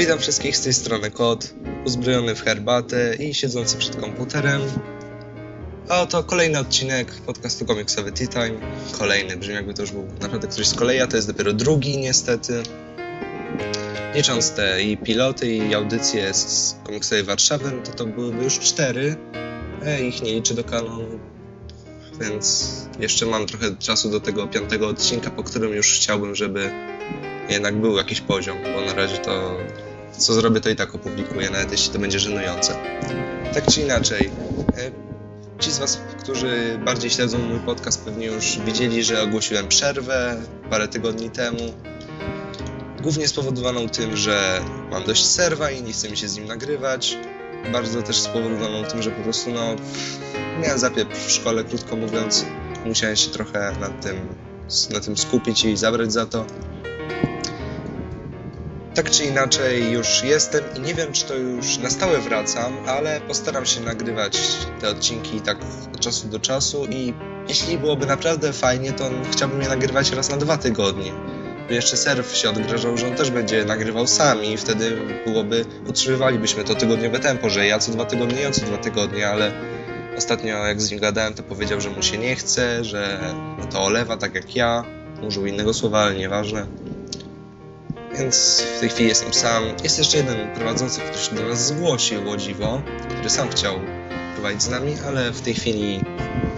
Witam wszystkich z tej strony Kot, uzbrojony w herbatę i siedzący przed komputerem. A oto kolejny odcinek podcastu komiksowy Tea Time. Kolejny, brzmi jakby to już był naprawdę któryś z kolei, a to jest dopiero drugi niestety. Licząc te i piloty i audycje z komiksowej Warszawy, no to to byłyby już cztery. E, ich nie liczę do kanonu, więc jeszcze mam trochę czasu do tego piątego odcinka, po którym już chciałbym, żeby jednak był jakiś poziom, bo na razie to co zrobię, to i tak opublikuję, nawet jeśli to będzie żenujące. Tak czy inaczej, e, ci z Was, którzy bardziej śledzą mój podcast, pewnie już widzieli, że ogłosiłem przerwę parę tygodni temu. Głównie spowodowaną tym, że mam dość serwa i nie chcę mi się z nim nagrywać. Bardzo też spowodowaną tym, że po prostu no, miałem zapieprz w szkole, krótko mówiąc. Musiałem się trochę nad tym, na tym skupić i zabrać za to tak czy inaczej już jestem i nie wiem, czy to już na stałe wracam, ale postaram się nagrywać te odcinki tak od czasu do czasu i jeśli byłoby naprawdę fajnie, to chciałbym je nagrywać raz na dwa tygodnie. Jeszcze serw się odgrażał, że on też będzie nagrywał sam i wtedy byłoby, utrzymywalibyśmy to tygodniowe tempo, że ja co dwa tygodnie, ja co dwa tygodnie, ale ostatnio jak z nim gadałem, to powiedział, że mu się nie chce, że to olewa tak jak ja, użył innego słowa, ale nieważne więc w tej chwili jestem sam. Jest jeszcze jeden prowadzący, który się do nas zgłosił, o dziwo, który sam chciał prowadzić z nami, ale w tej chwili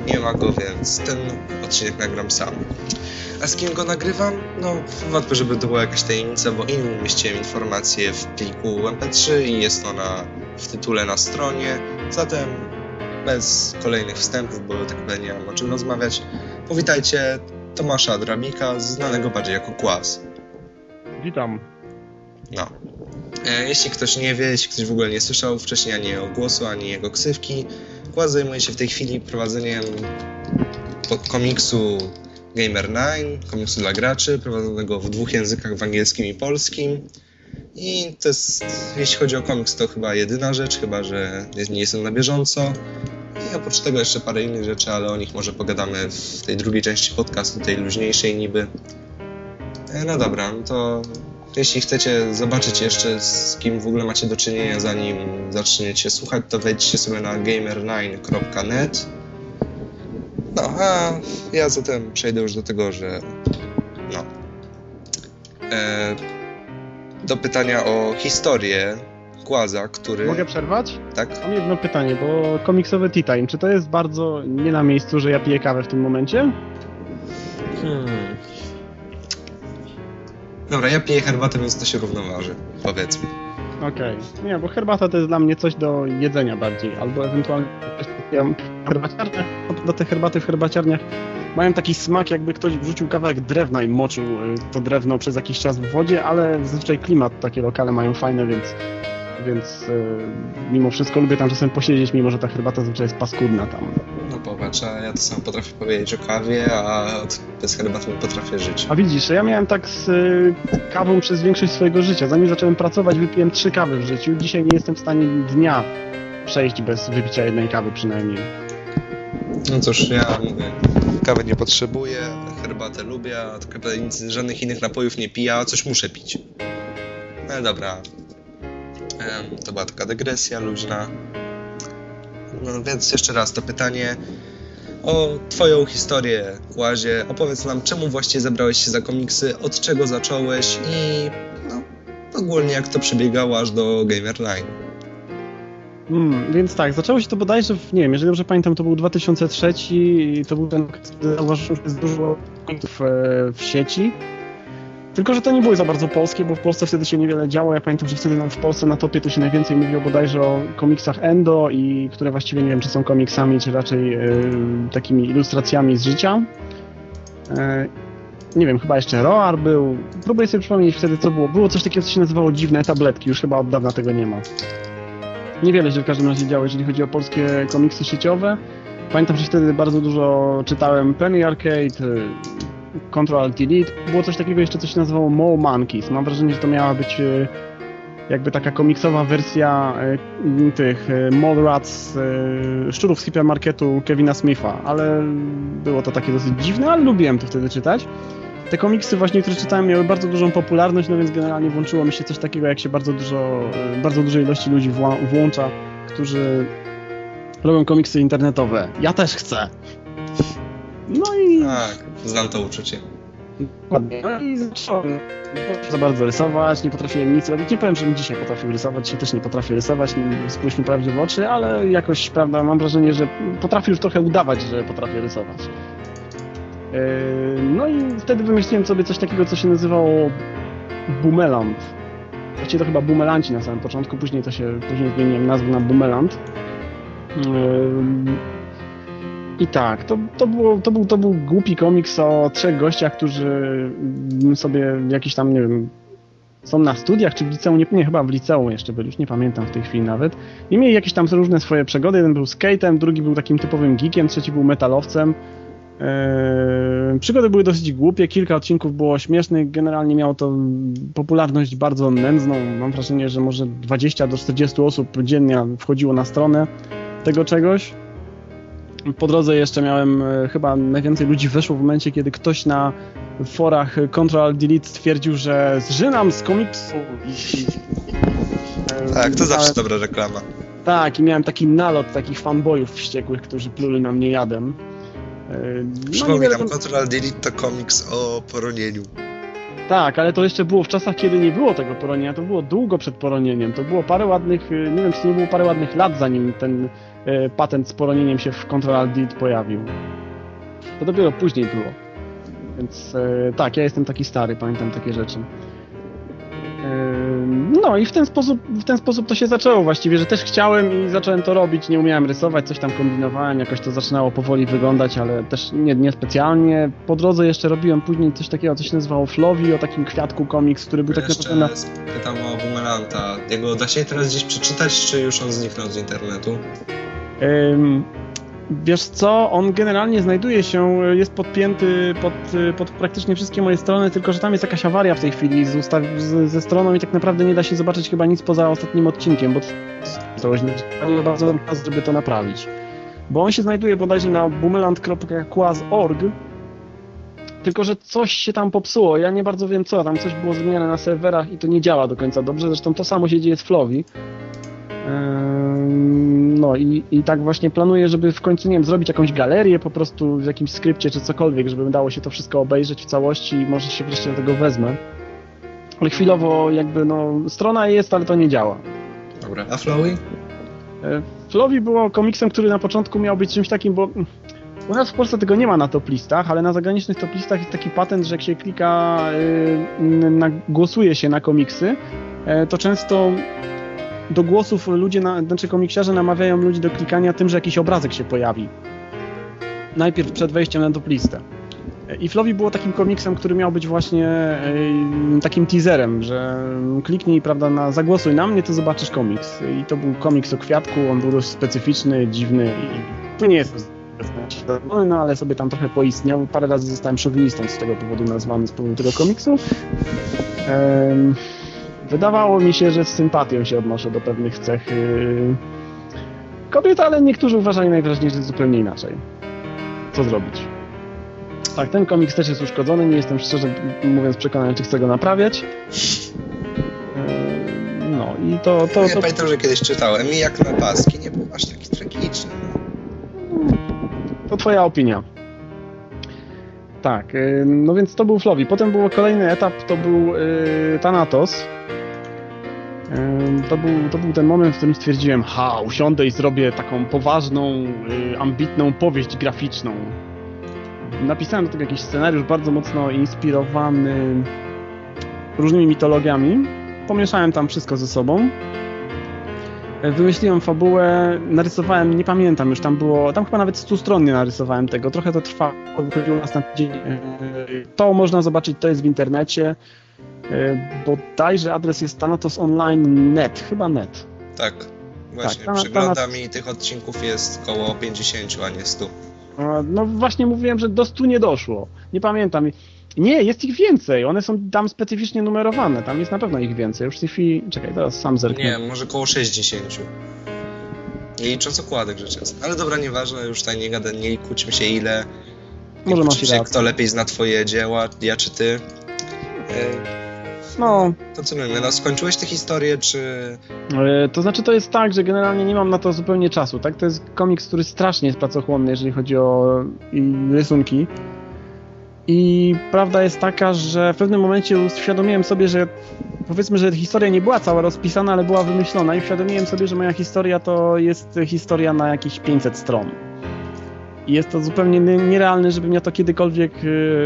nie ma go, więc ten odcinek nagram sam. A z kim go nagrywam? No, wątpię, żeby to była jakaś tajemnica, bo innym umieściłem informację w pliku MP3 i jest ona w tytule na stronie, zatem bez kolejnych wstępów, bo tak naprawdę nie mam o czym rozmawiać. Powitajcie Tomasza Drabika, znanego bardziej jako Kłas. Witam. No. E, jeśli ktoś nie wie, jeśli ktoś w ogóle nie słyszał wcześniej ani jego głosu, ani jego ksywki, Kład zajmuje się w tej chwili prowadzeniem komiksu Gamer9, komiksu dla graczy, prowadzonego w dwóch językach, w angielskim i polskim. I to jest, jeśli chodzi o komiks, to chyba jedyna rzecz, chyba że nie jestem na bieżąco. I oprócz tego jeszcze parę innych rzeczy, ale o nich może pogadamy w tej drugiej części podcastu, tej luźniejszej niby. E, no dobra, no to jeśli chcecie zobaczyć jeszcze z kim w ogóle macie do czynienia zanim zaczniecie słuchać, to wejdźcie sobie na gamer9.net No, a ja zatem przejdę już do tego, że no e, do pytania o historię Kłaza, który... Mogę przerwać? Tak. Mam jedno pytanie, bo komiksowe Tea Time, czy to jest bardzo nie na miejscu, że ja piję kawę w tym momencie? Hmm. Dobra, ja piję herbatę, więc to się równoważy, powiedzmy. Okej. Okay. Nie, bo herbata to jest dla mnie coś do jedzenia bardziej, albo ewentualnie herbaciarnia. Do tej herbaty w herbaciarniach mają taki smak, jakby ktoś wrzucił kawałek drewna i moczył y, to drewno przez jakiś czas w wodzie, ale zazwyczaj klimat takie lokale mają fajne, więc więc yy, mimo wszystko lubię tam czasem posiedzieć, mimo że ta herbata zazwyczaj jest paskudna tam. No popatrz, a ja to sam potrafię powiedzieć o kawie, a bez herbaty nie potrafię żyć. A widzisz, ja miałem tak z y, kawą przez większość swojego życia. Zanim zacząłem pracować, wypiłem trzy kawy w życiu. Dzisiaj nie jestem w stanie dnia przejść bez wypicia jednej kawy przynajmniej. No cóż, ja mówię, kawy nie potrzebuję, herbatę lubię, a tak nic, żadnych innych napojów nie piję, a coś muszę pić. No dobra, to była taka dygresja luźna. No więc jeszcze raz to pytanie o Twoją historię, Kłazie. Opowiedz nam, czemu właściwie zabrałeś się za komiksy, od czego zacząłeś i no, ogólnie jak to przebiegało aż do Gamer9. Hmm, więc tak, zaczęło się to bodajże, w, nie wiem, jeżeli dobrze pamiętam, to był 2003 i to był ten, kiedy zauważyłem, że jest dużo komiksów e, w sieci tylko, że to nie były za bardzo polskie, bo w Polsce wtedy się niewiele działo. Ja pamiętam, że wtedy w Polsce na topie to się najwięcej mówiło bodajże o komiksach Endo i które właściwie nie wiem, czy są komiksami, czy raczej yy, takimi ilustracjami z życia. Yy, nie wiem, chyba jeszcze Roar był. Próbuję sobie przypomnieć wtedy, co było. Było coś takiego, co się nazywało dziwne tabletki. Już chyba od dawna tego nie ma. Niewiele się w każdym razie działo, jeżeli chodzi o polskie komiksy sieciowe. Pamiętam, że wtedy bardzo dużo czytałem Penny Arcade, Control Delete. Było coś takiego jeszcze, co się nazywało Mo Monkeys. Mam wrażenie, że to miała być e, jakby taka komiksowa wersja e, tych e, Mallrats, szczurów z hipermarketu Kevina Smitha, ale było to takie dosyć dziwne, ale lubiłem to wtedy czytać. te komiksy właśnie, które czytałem, miały bardzo dużą popularność, no więc generalnie włączyło mi się coś takiego, jak się bardzo dużo, bardzo dużej ilości ludzi włącza, którzy robią komiksy internetowe. Ja też chcę. No i... Tak, znam to uczucie. Dokładnie. No i zacząłem za bardzo rysować, nie potrafiłem nic robić. Nie powiem, żebym dzisiaj potrafił rysować, dzisiaj też nie potrafię rysować, spójrzmy prawdzie w oczy, ale jakoś, prawda, mam wrażenie, że potrafię już trochę udawać, że potrafię rysować. Yy, no i wtedy wymyśliłem sobie coś takiego, co się nazywało Bumeland. Właściwie to chyba Bumelanci na samym początku, później to się, później zmieniłem nazwę na Bumeland. I tak, to, to, było, to, był, to był głupi komiks o trzech gościach, którzy sobie jakiś tam, nie wiem, są na studiach, czy w liceum, nie, nie, chyba w liceum jeszcze byli, już nie pamiętam w tej chwili nawet. I mieli jakieś tam różne swoje przygody. Jeden był skatem, drugi był takim typowym geekiem, trzeci był metalowcem. Eee, przygody były dosyć głupie, kilka odcinków było śmiesznych, generalnie miało to popularność bardzo nędzną. Mam wrażenie, że może 20 do 40 osób dziennie wchodziło na stronę tego czegoś. Po drodze jeszcze miałem, e, chyba najwięcej ludzi weszło w momencie, kiedy ktoś na forach Control Delete stwierdził, że zżynam z komiksu. I, e, tak, to zawsze dobra reklama. Tak, i miałem taki nalot takich fanboyów wściekłych, którzy pluli na mnie jadem. No, Przypominam. Control Delete to komiks o poronieniu. Tak, ale to jeszcze było w czasach, kiedy nie było tego poronienia, to było długo przed poronieniem. To było parę ładnych, y, nie wiem, czy nie było parę ładnych lat, zanim ten y, patent z poronieniem się w Control Delete pojawił. To dopiero później było. Więc y, tak, ja jestem taki stary, pamiętam takie rzeczy. No i w ten, sposób, w ten sposób to się zaczęło właściwie, że też chciałem i zacząłem to robić, nie umiałem rysować, coś tam kombinowałem, jakoś to zaczynało powoli wyglądać, ale też nie, nie specjalnie. Po drodze jeszcze robiłem później coś takiego, co się nazywało Flowi, o takim kwiatku komiks, który był tak naprawdę na... pytam o Bumeranta. Jego da się teraz gdzieś przeczytać, czy już on zniknął z internetu? Wiesz co, on generalnie znajduje się, jest podpięty pod, pod praktycznie wszystkie moje strony, tylko że tam jest jakaś awaria w tej chwili z ustaw, z, ze stroną i tak naprawdę nie da się zobaczyć chyba nic poza ostatnim odcinkiem, bo to nie bardzo czas, żeby to naprawić. Bo on się znajduje bodajże na boomeland.quaz.org tylko, że coś się tam popsuło. Ja nie bardzo wiem co, tam coś było zmieniane na serwerach i to nie działa do końca dobrze. Zresztą to samo się dzieje z Flowi. No i, i tak właśnie planuję, żeby w końcu, nie wiem, zrobić jakąś galerię po prostu w jakimś skrypcie czy cokolwiek, żeby dało się to wszystko obejrzeć w całości i może się wreszcie do tego wezmę. Ale chwilowo jakby, no, strona jest, ale to nie działa. Dobra, a Flowy? E, Flowy było komiksem, który na początku miał być czymś takim, bo u nas w Polsce tego nie ma na top listach, ale na zagranicznych top listach jest taki patent, że jak się klika, yy, na, głosuje się na komiksy, yy, to często do głosów ludzie, na, znaczy komiksiarze namawiają ludzi do klikania tym, że jakiś obrazek się pojawi. Najpierw przed wejściem na top listę. I Flowi było takim komiksem, który miał być właśnie e, takim teaserem, że kliknij, prawda, na zagłosuj na mnie, to zobaczysz komiks. I to był komiks o kwiatku, on był dość specyficzny, dziwny i tu nie jestem no ale sobie tam trochę poistniał. Parę razy zostałem szowinistą z tego powodu nazwany z powodu tego komiksu. Wydawało mi się, że z sympatią się odnoszę do pewnych cech yy, kobiet, ale niektórzy uważają najwyraźniej, że zupełnie inaczej. Co zrobić? Tak, ten komiks też jest uszkodzony, nie jestem szczerze mówiąc przekonany, czy chcę go naprawiać. Yy, no i to... to, ja pamiętam, że kiedyś czytałem i jak na paski nie był aż taki tragiczny. To twoja opinia. Tak, yy, no więc to był Flowi. Potem był kolejny etap, to był Thanatos to był, to był ten moment, w którym stwierdziłem, ha, usiądę i zrobię taką poważną, y, ambitną powieść graficzną. Napisałem do tego jakiś scenariusz bardzo mocno inspirowany różnymi mitologiami. Pomieszałem tam wszystko ze sobą. Wymyśliłem fabułę, narysowałem, nie pamiętam już, tam było, tam chyba nawet stronnie narysowałem tego, trochę to trwało, wychodziło nas na tydzień. To można zobaczyć, to jest w internecie. E, bodajże adres jest thanatos.online.net, chyba net. Tak, właśnie, tak, przeglądami tych odcinków jest około 50, a nie 100. No właśnie mówiłem, że do 100 nie doszło. Nie pamiętam. Nie, jest ich więcej. One są tam specyficznie numerowane. Tam jest na pewno ich więcej. Już w tej chwili... Czekaj, teraz sam zerknę. Nie, może około 60. Nie licząc okładek rzecz jasna. Ale dobra, nieważne, już tutaj nie gada, nie kłóćmy się ile. Może masz się, rację. kto lepiej zna twoje dzieła, ja czy ty. E, No, To co mówimy, no skończyłeś tę historię, czy... e, to znaczy to jest tak, że generalnie nie mam na to zupełnie czasu, tak? To jest komiks, który strasznie jest pracochłonny, jeżeli chodzi o rysunki. I prawda jest taka, że w pewnym momencie uświadomiłem sobie, że powiedzmy, że historia nie była cała rozpisana, ale była wymyślona i uświadomiłem sobie, że moja historia to jest historia na jakieś 500 stron. I jest to zupełnie nie- nierealne, żebym ja to kiedykolwiek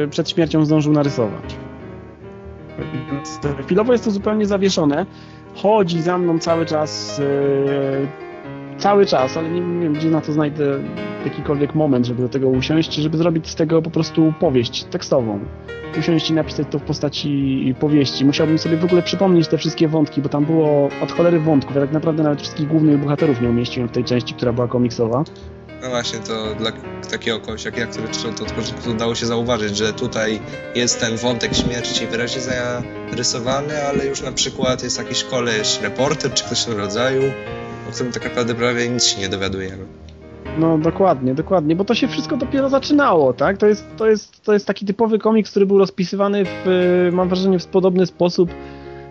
e, przed śmiercią zdążył narysować. Więc e, chwilowo jest to zupełnie zawieszone. Chodzi za mną cały czas, e, cały czas, ale nie wiem, gdzie na to znajdę jakikolwiek moment, żeby do tego usiąść, żeby zrobić z tego po prostu powieść tekstową. Usiąść i napisać to w postaci powieści. Musiałbym sobie w ogóle przypomnieć te wszystkie wątki, bo tam było od cholery wątków. Ja tak naprawdę nawet wszystkich głównych bohaterów nie umieściłem w tej części, która była komiksowa. No właśnie, to dla takiego kogoś jak ja, który czytał to od początku, dało się zauważyć, że tutaj jest ten wątek śmierci wyraźnie zarysowany, ale już na przykład jest jakiś koleś, reporter czy ktoś w rodzaju, o którym tak naprawdę prawie nic się nie dowiadujemy. No dokładnie, dokładnie, bo to się wszystko dopiero zaczynało, tak? To jest, to jest, to jest taki typowy komiks, który był rozpisywany w, e, mam wrażenie, w podobny sposób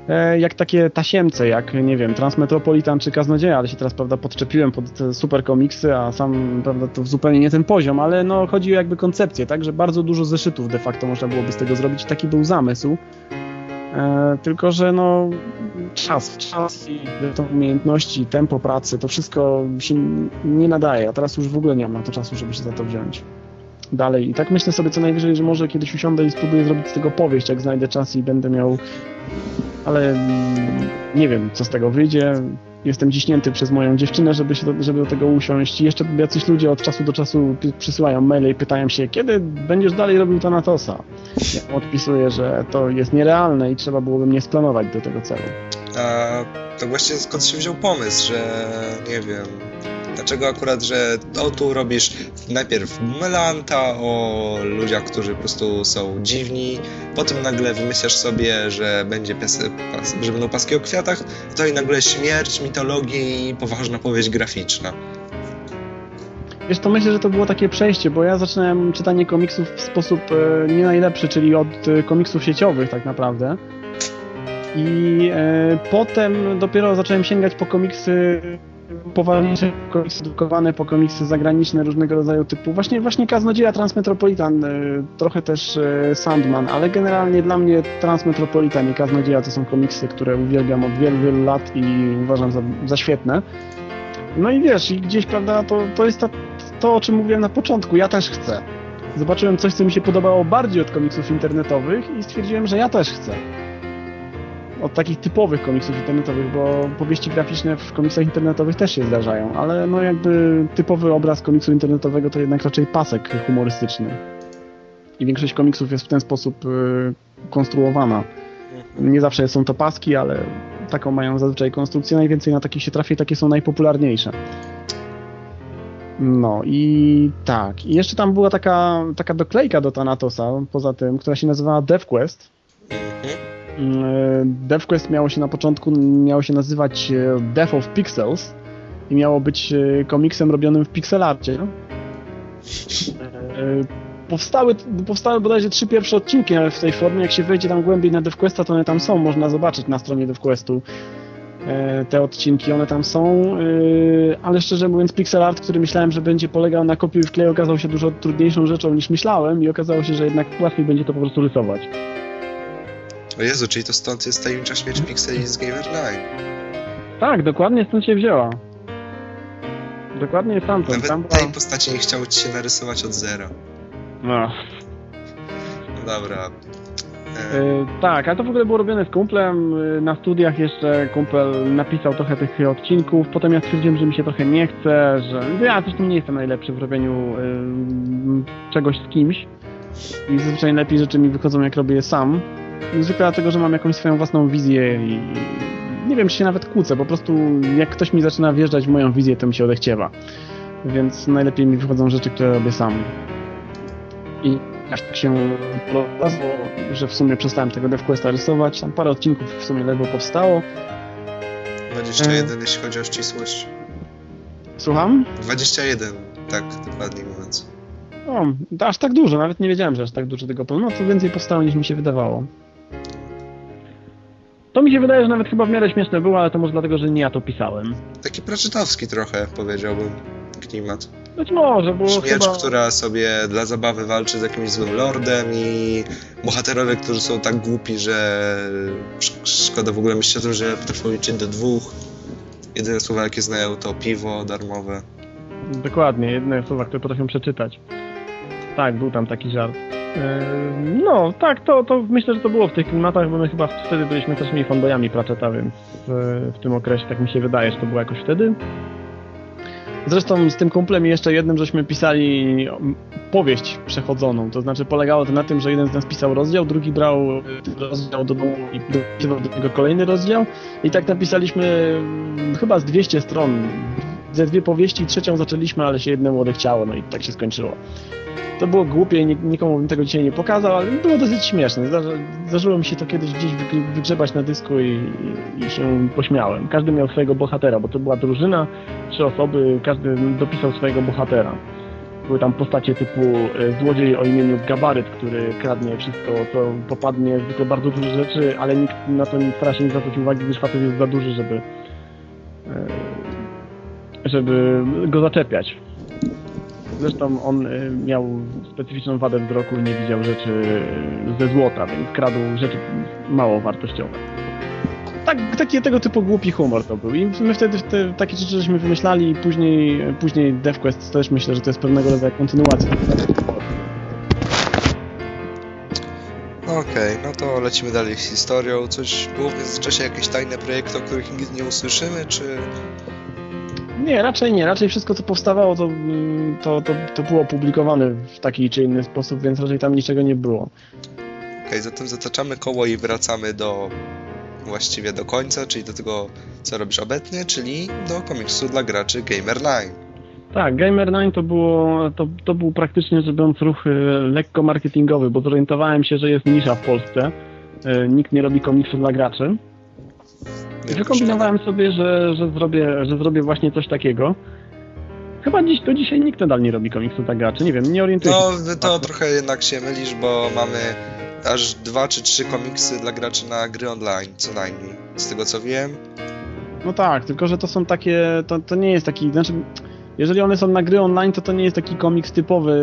e, jak takie tasiemce, jak, nie wiem, Transmetropolitan czy Kaznodzieja, ale się teraz, prawda, podczepiłem pod te super komiksy, a sam, prawda, to zupełnie nie ten poziom, ale no chodzi o jakby koncepcję, tak? Że bardzo dużo zeszytów de facto można byłoby z tego zrobić, taki był zamysł. E, tylko, że no czas, czas i to umiejętności, tempo pracy, to wszystko się nie nadaje, a teraz już w ogóle nie mam na to czasu, żeby się za to wziąć. Dalej. I tak myślę sobie co najwyżej, że może kiedyś usiądę i spróbuję zrobić z tego powieść, jak znajdę czas i będę miał... Ale mm, nie wiem, co z tego wyjdzie. Jestem ciśnięty przez moją dziewczynę, żeby, się do, żeby do tego usiąść. I jeszcze jacyś ludzie od czasu do czasu przysyłają maile i pytają się, kiedy będziesz dalej robił Thanatosa? Ja odpisuję, że to jest nierealne i trzeba byłoby mnie splanować do tego celu. A to właściwie skąd się wziął pomysł, że nie wiem, dlaczego akurat, że o tu robisz najpierw Melanta o ludziach, którzy po prostu są dziwni, potem nagle wymyślasz sobie, że będzie pies, pas, że będą paski o kwiatach, to i nagle śmierć, mitologia i poważna powieść graficzna. Wiesz, to myślę, że to było takie przejście, bo ja zaczynałem czytanie komiksów w sposób e, nie najlepszy, czyli od e, komiksów sieciowych tak naprawdę. I e, potem dopiero zacząłem sięgać po komiksy poważniejsze, komiksy drukowane, po komiksy zagraniczne różnego rodzaju typu. Właśnie, właśnie Kaznodzieja Transmetropolitan, e, trochę też e, Sandman, ale generalnie dla mnie Transmetropolitan i Kaznodzieja to są komiksy, które uwielbiam od wielu, wielu lat i uważam za, za świetne. No i wiesz, i gdzieś, prawda, to, to jest ta, to, o czym mówiłem na początku, ja też chcę. Zobaczyłem coś, co mi się podobało bardziej od komiksów internetowych i stwierdziłem, że ja też chcę. Od takich typowych komiksów internetowych, bo powieści graficzne w komiksach internetowych też się zdarzają, ale no jakby typowy obraz komiksu internetowego to jednak raczej pasek humorystyczny. I większość komiksów jest w ten sposób y, konstruowana. Nie zawsze są to paski, ale taką mają zazwyczaj konstrukcję. Najwięcej na takich się trafi, takie są najpopularniejsze. No i tak. I jeszcze tam była taka, taka doklejka do Thanatosa, poza tym, która się nazywała DevQuest. Mhm. Mm, DevQuest miało się na początku miało się nazywać e, Death of Pixels i miało być e, komiksem robionym w pixelarcie. E, Powstały, powstały bodajże trzy pierwsze odcinki w tej formie. Jak się wejdzie tam głębiej na DevQuesta, to one tam są. Można zobaczyć na stronie DevQuestu e, te odcinki. One tam są, e, ale szczerze mówiąc pixel art, który myślałem, że będzie polegał na kopiuj i wklej, okazał się dużo trudniejszą rzeczą niż myślałem i okazało się, że jednak łatwiej będzie to po prostu rysować. O Jezu, czyli to stąd jest tajemnicza śmierć Pixeli z Gamer Line. Tak, dokładnie stąd się wzięła. Dokładnie stamtąd. Nawet Tam tej była... postaci nie chciało ci się narysować od zera. no. No dobra. E, E, tak, ale to w ogóle było robione z kumplem. e, Na studiach jeszcze kumpel napisał trochę tych odcinków. Potem ja stwierdziłem, że mi się trochę nie chce, że ja zresztą nie jestem najlepszy w robieniu e, czegoś z kimś. I zazwyczaj lepiej rzeczy mi wychodzą, jak robię je sam. Zwykle dlatego, że mam jakąś swoją własną wizję i nie wiem, czy się nawet kłócę. Po prostu jak ktoś mi zaczyna wjeżdżać w moją wizję, to mi się odechciewa. Więc najlepiej mi wychodzą rzeczy, które robię sam. I aż tak się rozło, że w sumie przestałem tego DevQuesta rysować. Tam parę odcinków w sumie ledwo powstało. 21, jeśli chodzi o ścisłość. Słucham? 21, tak, dokładnie mówiąc. O, to aż tak dużo, nawet nie wiedziałem, że aż tak dużo tego planu. No to więcej powstało niż mi się wydawało. To mi się wydaje, że nawet chyba w miarę śmieszne było, ale to może dlatego, że nie ja to pisałem. Taki przeczytowski trochę, powiedziałbym, klimat. Być może, bo Śmierć, chyba... która sobie dla zabawy walczy z jakimś złym lordem i bohaterowie, którzy są tak głupi, że sz- szkoda w ogóle myśleć o tym, że potrafią liczyć do dwóch. Jedyne słowa jakie znają to piwo darmowe. Dokładnie, jedne słowa, które potrafią przeczytać. Tak, był tam taki żart. Eee, No, tak, to, to myślę, że to było w tych klimatach, bo my chyba wtedy byliśmy też mniej fanboyami Pratchetta, więc w, w tym okresie tak mi się wydaje, że to było jakoś wtedy. Zresztą z tym kumplem jeszcze jednym żeśmy pisali powieść przechodzoną, to znaczy polegało to na tym, że jeden z nas pisał rozdział, drugi brał rozdział do domu i dopisywał do niego kolejny rozdział i tak napisaliśmy mm, chyba z 200 stron, ze dwie powieści, trzecią zaczęliśmy, ale się jednemu odechciało, no i tak się skończyło. To było głupie i nik- nikomu bym tego dzisiaj nie pokazał, ale było dosyć śmieszne. Zdarzy, zdarzyło mi się to kiedyś gdzieś wy- wygrzebać na dysku i, i, się pośmiałem. Każdy miał swojego bohatera, bo to była drużyna, trzy osoby, każdy dopisał swojego bohatera. Były tam postacie typu e, złodziej o imieniu Gabaryt, który kradnie wszystko, co popadnie, zwykle bardzo duże rzeczy, ale nikt na to nie stara się nie zwracać uwagi, gdyż facet jest za duży, żeby e, żeby go zaczepiać. Zresztą on y, miał specyficzną wadę wzroku i nie widział rzeczy y, ze złota, więc kradł rzeczy mało wartościowe. Tak, taki tego typu głupi humor to był. I my wtedy te, takie rzeczy żeśmy wymyślali i później, później DevQuest też myślę, że to jest pewnego rodzaju kontynuacja. Okej, no to lecimy dalej z historią. Coś było w międzyczasie jakieś tajne projekty, o których nigdy nie usłyszymy, czy... Nie, raczej nie. Raczej wszystko, co powstawało, to, mm, to, to, to było opublikowane w taki czy inny sposób, więc raczej tam niczego nie było. Okej, zatem zataczamy koło i wracamy do właściwie do końca, czyli do tego, co robisz obecnie, czyli do komiksu dla graczy Gamerline. Tak, Gamer9 to było, to, to był praktycznie rzecz biorąc ruch y, lekko marketingowy, bo zorientowałem się, że jest nisza w Polsce. Y, Nikt nie robi komiksu dla graczy. I wykombinowałem sobie, że, że, zrobię, że zrobię właśnie coś takiego. Chyba dziś, do dzisiaj nikt nadal nie robi komiksu dla graczy, nie wiem, nie orientuję się. No, to trochę jednak się mylisz, bo mamy aż dwa czy trzy komiksy dla graczy na gry online, co najmniej. Z tego co wiem. No tak, tylko że to są takie, to, to nie jest taki, znaczy, jeżeli one są na gry online, to to nie jest taki komiks typowy,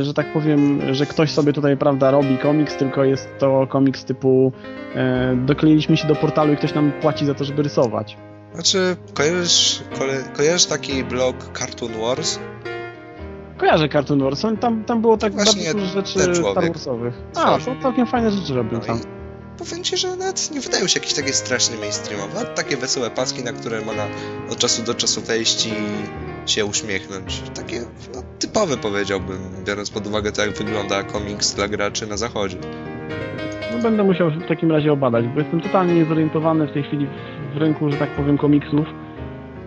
że tak powiem, że ktoś sobie tutaj, prawda, robi komiks, tylko jest to komiks typu e, dokleiliśmy się do portalu i ktoś nam płaci za to, żeby rysować. Znaczy, kojarzysz, kojarzysz taki blog Cartoon Wars? Kojarzę Cartoon Wars, tam, tam było tak Właśnie bardzo dużo rzeczy. Star Warsowych. A, to całkiem fajne rzeczy robił No tam. powiem ci, że nawet nie wydają się jakieś takie strasznie mainstreamowe. a Takie wesołe paski, na które można od czasu do czasu wejść i się uśmiechnąć. Takie no, typowe powiedziałbym, biorąc pod uwagę to, jak wygląda komiks dla graczy na zachodzie. No będę musiał w takim razie obadać, bo jestem totalnie niezorientowany w tej chwili w, rynku, że tak powiem, komiksów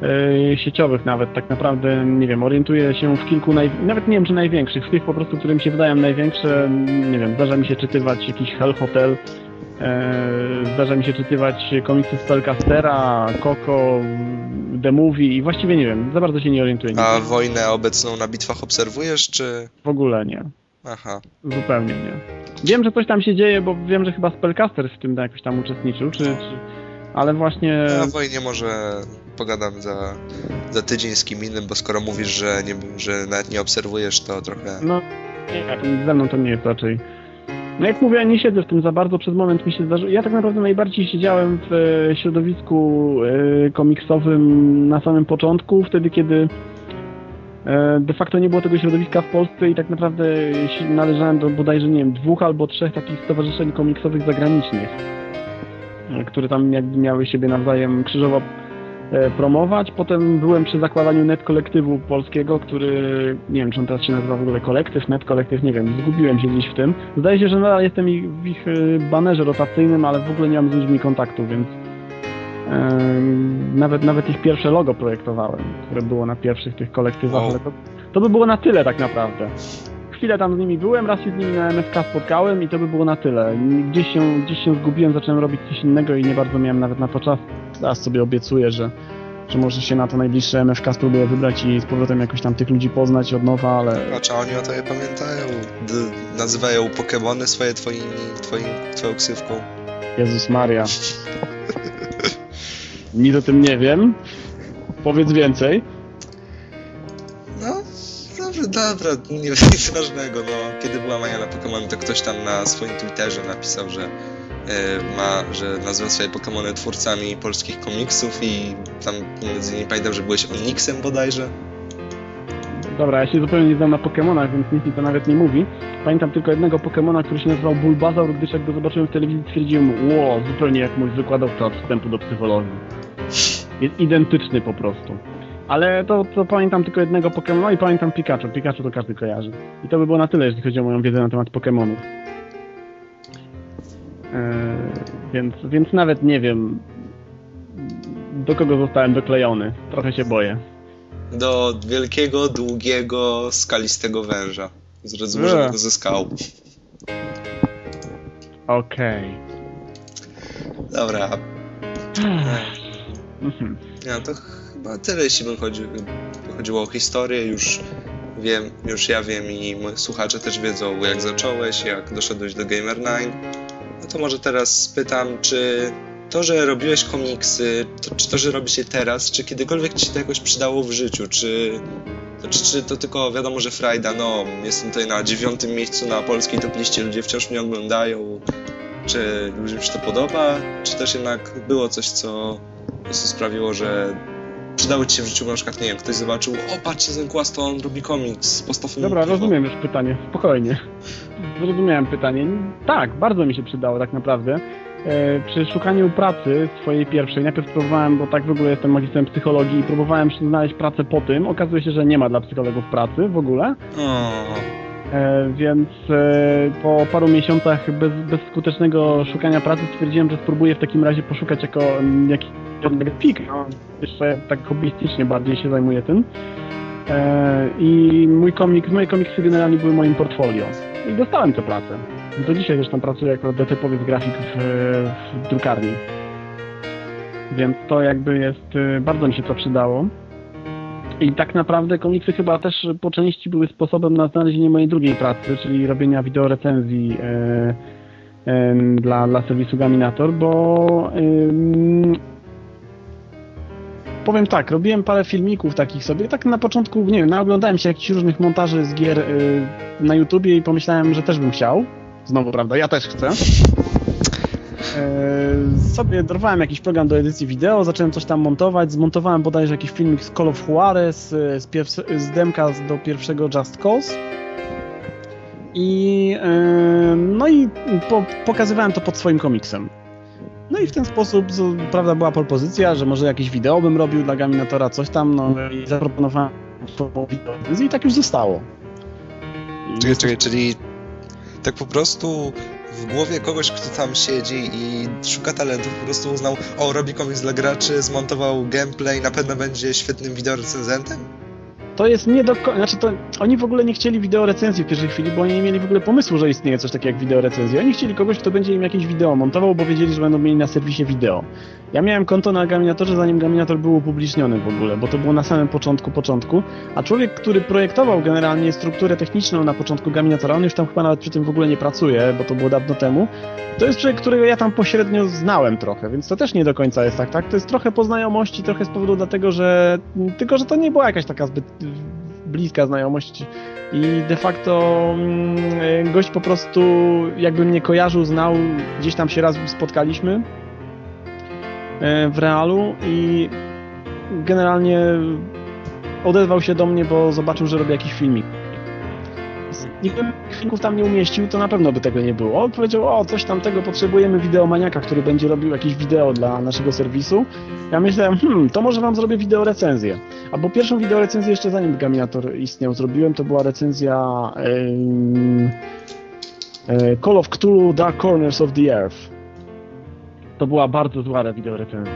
e, sieciowych nawet. Tak naprawdę, nie wiem, orientuję się w kilku, nawet nie wiem czy największych, w tych po prostu, które mi się wydają największe, nie wiem, zdarza mi się czytywać jakiś Hell Hotel, zdarza mi się czytywać komiksy Spellcastera, Coco, The Movie i właściwie nie wiem, za bardzo się nie orientuję. A wojnę obecną na bitwach obserwujesz, czy... w ogóle nie. Aha. Zupełnie nie. Wiem, że coś tam się dzieje, bo wiem, że chyba Spellcaster w tym jakoś tam uczestniczył, czy, czy... ale właśnie... Na wojnie może pogadam za, za tydzień z kim innym, bo skoro mówisz, że, nie, że nawet nie obserwujesz, to trochę... No, nie, ze mną to nie jest raczej. No jak mówię, ja nie siedzę w tym za bardzo, przez moment mi się zdarzyło. Ja tak naprawdę najbardziej siedziałem w e, środowisku e, komiksowym na samym początku, wtedy kiedy e, de facto nie było tego środowiska w Polsce i tak naprawdę należałem do bodajże, nie wiem, dwóch albo trzech takich stowarzyszeń komiksowych zagranicznych, które tam jakby miały siebie nawzajem krzyżowo promować. Potem byłem przy zakładaniu net kolektywu polskiego, który nie wiem, czy on teraz się nazywa w ogóle kolektyw, net kolektyw, nie wiem, zgubiłem się gdzieś w tym. Zdaje się, że nadal jestem ich, w ich e, banerze rotacyjnym, ale w ogóle nie mam z ludźmi kontaktu, więc nawet, nawet ich pierwsze logo projektowałem, które było na pierwszych tych kolektywach, Wow. ale to, to by było na tyle tak naprawdę. Chwilę tam z nimi byłem, raz się z nimi na MSK spotkałem i to by było na tyle. Gdzieś się, gdzieś się zgubiłem, zacząłem robić coś innego i nie bardzo miałem nawet na to czas. Teraz sobie obiecuję, że, że może się na to najbliższe MFK spróbuję wybrać i z powrotem jakoś tam tych ludzi poznać od nowa, ale... Znaczy oni o tobie pamiętają, D nazywają Pokemony swoje twoimi, twoim, twoją ksywką. Jezus Maria. Nic o tym nie wiem. Powiedz więcej. Dobra, nie nic ważnego, no. Kiedy była mania na Pokémon, to ktoś tam na swoim Twitterze napisał, że e, ma, że nazywa swoje Pokémony twórcami polskich komiksów i tam między innymi pamiętam, że byłeś Onyxem bodajże. Dobra, ja się zupełnie nie znam na Pokémonach, więc nic mi to nawet nie mówi. Pamiętam tylko jednego Pokémona, który się nazywał Bulbazaur, gdyż jak go zobaczyłem w telewizji stwierdziłem, ło, zupełnie jak mój wykładowca od wstępu do psychologii. Jest identyczny po prostu. Ale to, to pamiętam tylko jednego Pokémona i pamiętam Pikachu. Pikachu to każdy kojarzy. I to by było na tyle, jeśli chodzi o moją wiedzę na temat Pokémonów. Eee, więc, więc nawet nie wiem, do kogo zostałem doklejony. Trochę się boję. Do wielkiego, długiego, skalistego węża. Złożonego ze skał. Okej. Dobra. Mhm. Ja to chyba tyle, jeśli bym chodził, chodziło o historię. Już wiem, już ja wiem i moi słuchacze też wiedzą, jak zacząłeś, jak doszedłeś do Gamer9. No to może teraz spytam, czy to, że robiłeś komiksy, to, czy to, że robisz je teraz, czy kiedykolwiek ci to jakoś przydało w życiu, czy to, czy, czy to tylko wiadomo, że frajda, no jestem tutaj na dziewiątym miejscu na polskiej top liście, ludzie wciąż mnie oglądają, czy ludziom się to podoba, czy też jednak było coś, co prostu sprawiło, że przydało ci się w życiu, bo na przykład, nie wiem, ktoś zobaczył, o patrzcie, Zenkłas, to on robi komiks, postawmy Dobra, rozumiem już pytanie, spokojnie. Zrozumiałem pytanie. Tak, bardzo mi się przydało tak naprawdę. E, przy szukaniu pracy swojej pierwszej, najpierw próbowałem, bo tak w ogóle jestem magistrem psychologii i próbowałem znaleźć pracę po tym. Okazuje się, że nie ma dla psychologów pracy w ogóle. O, więc e, po paru miesiącach bez, bezskutecznego szukania pracy stwierdziłem, że spróbuję w takim razie poszukać jako mm, jakiś pik. No, jeszcze tak hobbystycznie bardziej się zajmuję tym. E, I mój komiks, moje komiksy generalnie były moim portfolio. I dostałem tę pracę. Do dzisiaj zresztą pracuję jako detypowiec grafik w, w drukarni. Więc to jakby jest, e, bardzo mi się to przydało. I tak naprawdę komiksy chyba też po części były sposobem na znalezienie mojej drugiej pracy, czyli robienia wideorecenzji e, e, dla, dla serwisu Gaminator, bo ym, powiem tak, robiłem parę filmików takich sobie, tak na początku, nie wiem, naoglądałem się jakichś różnych montaży z gier y, na YouTubie i pomyślałem, że też bym chciał. Znowu, prawda, ja też chcę. E, sobie dorwałem jakiś program do edycji wideo, zacząłem coś tam montować, zmontowałem bodajże jakiś filmik z Call of Juarez, z, pierw- z demka do pierwszego Just Cause. I e, no i po, pokazywałem to pod swoim komiksem. No i w ten sposób, z, prawda, była propozycja, że może jakieś wideo bym robił dla Gaminatora, coś tam, no i zaproponowałem formą wideo i tak już zostało. Czekaj, czekaj, czyli tak po prostu w głowie kogoś, kto tam siedzi i szuka talentów, po prostu uznał, o, robi komiks dla graczy, zmontował gameplay, na pewno będzie świetnym wideorecenzentem? To jest nie do końca, znaczy to oni w ogóle nie chcieli wideorecenzji w pierwszej chwili, bo oni nie mieli w ogóle pomysłu, że istnieje coś takiego jak wideorecenzja. Oni chcieli kogoś, kto będzie im jakieś wideo montował, bo wiedzieli, że będą mieli na serwisie wideo. Ja miałem konto na Gaminatorze, zanim Gaminator był upubliczniony w ogóle, bo to było na samym początku, początku, a człowiek, który projektował generalnie strukturę techniczną na początku Gaminatora, on już tam chyba nawet przy tym w ogóle nie pracuje, bo to było dawno temu, to jest człowiek, którego ja tam pośrednio znałem trochę, więc to też nie do końca jest tak, tak? To jest trochę poznajomości, trochę z powodu dlatego, że tylko, że to nie była jakaś taka zbyt bliska znajomość i de facto mm, gość po prostu jakby mnie kojarzył, znał, gdzieś tam się raz spotkaliśmy e, w realu i generalnie odezwał się do mnie, bo zobaczył, że robię jakiś filmik. Nikt by filmików tam nie umieścił, to na pewno by tego nie było. On powiedział, o, coś tam tego potrzebujemy wideomaniaka, który będzie robił jakieś wideo dla naszego serwisu. Ja myślałem, hmm, to może wam zrobię wideorecenzję. Albo pierwszą wideorecenzję jeszcze zanim Gaminator istniał zrobiłem, to była recenzja em, e, Call of Cthulhu Dark Corners of the Earth. To była bardzo zła wideorecenzja.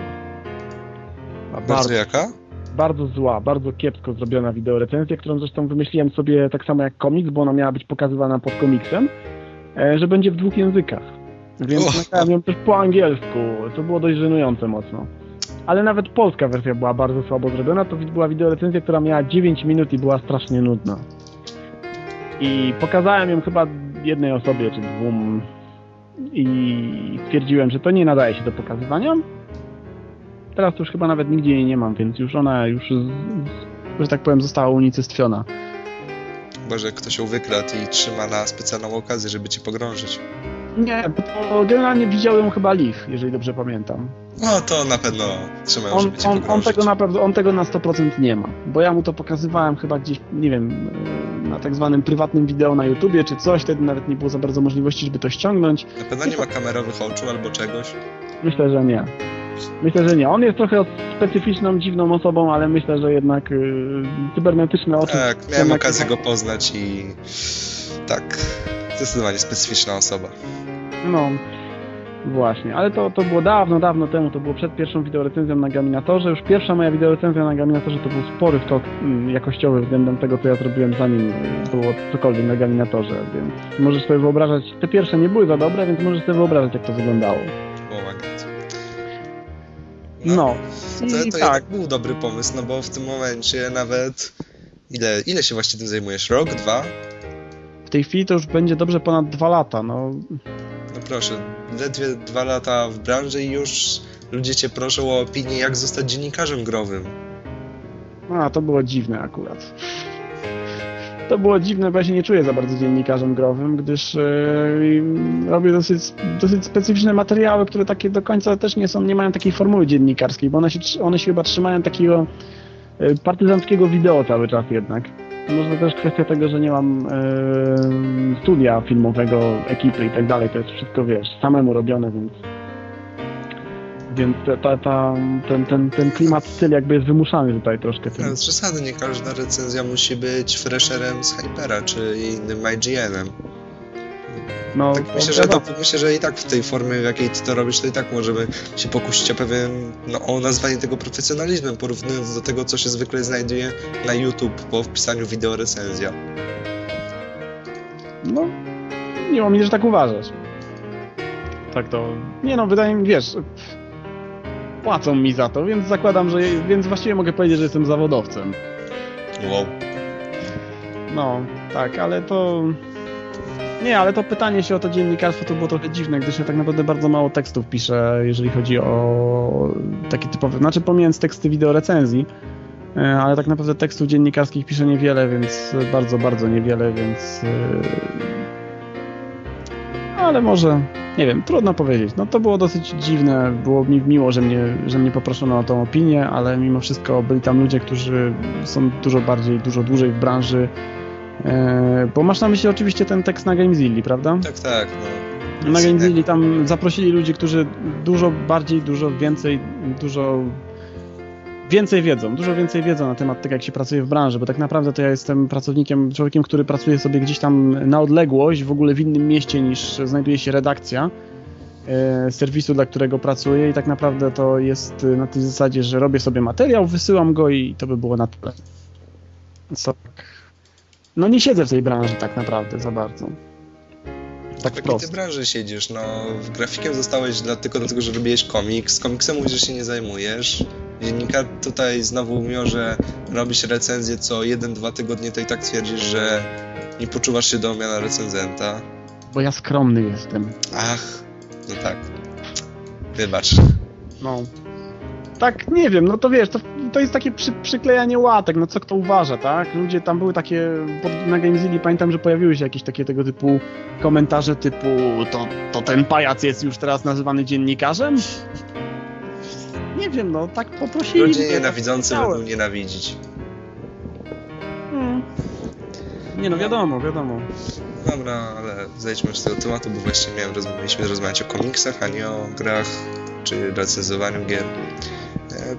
Była Bardzo jaka? Bardzo zła, bardzo kiepsko zrobiona wideorecenzja, którą zresztą wymyśliłem sobie tak samo jak komiks, bo ona miała być pokazywana pod komiksem, e, że będzie w dwóch językach. Więc nagrałem ją też po angielsku, co było dość żenujące mocno. ale nawet polska wersja była bardzo słabo zrobiona. To była wideorecenzja, która miała 9 minut i była strasznie nudna. I pokazałem ją chyba jednej osobie czy dwóm i stwierdziłem, że to nie nadaje się do pokazywania. Teraz już chyba nawet nigdzie jej nie mam, więc już ona już, że tak powiem, została unicestwiona. Boże, ktoś ją wykradł i trzyma na specjalną okazję, żeby cię pogrążyć. Nie, bo generalnie widział ją chyba Leaf, jeżeli dobrze pamiętam. No to na pewno trzymają, On, żeby cię on, on, tego na pewno, on tego na 100% nie ma, bo ja mu to pokazywałem chyba gdzieś, nie wiem, na tak zwanym prywatnym wideo na YouTubie czy coś, wtedy nawet nie było za bardzo możliwości, żeby to ściągnąć. Na pewno nie ma kamerowych oczu albo czegoś. Myślę, że nie. Myślę, że nie. On jest trochę specyficzną, dziwną osobą, ale myślę, że jednak yy, cybernetyczne oczy... Tak, miałem jednak- okazję go poznać i tak, zdecydowanie specyficzna osoba. No, właśnie. Ale to, to było dawno, dawno temu. To było przed pierwszą wideorecenzją na Gaminatorze. Już pierwsza moja wideorecenzja na Gaminatorze to był spory skok mm, jakościowy względem tego, co ja zrobiłem zanim y, było cokolwiek na Gaminatorze, więc możesz sobie wyobrażać... Te pierwsze nie były za dobre, więc możesz sobie wyobrażać, jak to wyglądało. O. No. To, I to tak. jednak był dobry pomysł, no bo w tym momencie nawet... Ile, ile się właśnie tym zajmujesz? Rok? Dwa? W tej chwili to już będzie dobrze ponad dwa lata, no... No proszę, ledwie dwa lata w branży i już ludzie cię proszą o opinię, jak zostać dziennikarzem growym. A, to było dziwne akurat. To było dziwne, bo ja się nie czuję za bardzo dziennikarzem growym, gdyż yy, robię dosyć, dosyć specyficzne materiały, które takie do końca też nie są, nie mają takiej formuły dziennikarskiej, bo one się, one się chyba trzymają takiego yy, partyzanckiego wideo cały czas jednak. Może też kwestia tego, że nie mam yy, studia filmowego, ekipy i tak dalej, to jest wszystko, wiesz, samemu robione, więc więc ta, ta, ta, ten, ten, ten klimat, styl jakby jest wymuszany tutaj troszkę. Tym. Z przesady nie każda recenzja musi być fresherem z Hypera czy innym IGN-em. No, Tak myślę, że to, myślę, że i tak w tej formie, w jakiej ty to robisz, to i tak możemy się pokusić o pewien, no, o nazwanie tego profesjonalizmem, porównując do tego, co się zwykle znajduje na YouTube po wpisaniu wideo recenzja. No, miło mi, że tak uważasz. Tak to... Nie no, wydaje mi, wiesz... Płacą mi za to, więc zakładam, że... Więc właściwie mogę powiedzieć, że jestem zawodowcem. Wow. No, tak, ale to... Nie, ale to pytanie się o to dziennikarstwo to było trochę dziwne, gdyż ja tak naprawdę bardzo mało tekstów piszę, jeżeli chodzi o takie typowe... Znaczy pomijając teksty wideo recenzji, e, ale tak naprawdę tekstów dziennikarskich piszę niewiele, więc bardzo, bardzo niewiele, więc... Ale może, nie wiem, trudno powiedzieć. No to było dosyć dziwne, było mi miło, że mnie, że mnie poproszono o tą opinię, ale mimo wszystko byli tam ludzie, którzy są dużo bardziej, dużo dłużej w branży. E, bo masz na myśli oczywiście ten tekst na GameZilli, prawda? Tak, tak, no. Na GameZilli tam zaprosili ludzi, którzy dużo bardziej, dużo więcej, dużo więcej wiedzą, dużo więcej wiedzą na temat tego, jak się pracuje w branży, bo tak naprawdę to ja jestem pracownikiem, człowiekiem, który pracuje sobie gdzieś tam na odległość, w ogóle w innym mieście niż znajduje się redakcja e, serwisu, dla którego pracuję i tak naprawdę to jest e, na tej zasadzie, że robię sobie materiał, wysyłam go i to by było na tyle. Co? No nie siedzę w tej branży tak naprawdę za bardzo. Tak w jakiej ty branży siedzisz? No, grafikiem zostałeś dla, tylko dlatego, że robiłeś komiks. Z komiksem mówisz, że się nie zajmujesz. Dziennikar tutaj znowu mimo, że robisz recenzję co 1-2 tygodnie, to i tak twierdzisz, że nie poczuwasz się do miana recenzenta. Bo ja skromny jestem. Ach, no tak. Wybacz. No. Tak, nie wiem, no to wiesz, to, to jest takie przy, przyklejanie łatek, no co kto uważa, tak? Ludzie, tam były takie, na GameZilli pamiętam, że pojawiły się jakieś takie tego typu komentarze typu to, to ten pajac jest już teraz nazywany dziennikarzem? Nie wiem, no tak poprosili. Ludzie nienawidzący będą nienawidzić. Hmm. Nie no, wiadomo, wiadomo. Dobra, ale zejdźmy już z tego tematu, bo właściwie miałem roz... mieliśmy rozmawiać o komiksach, a nie o grach czy recenzowaniu gier. E,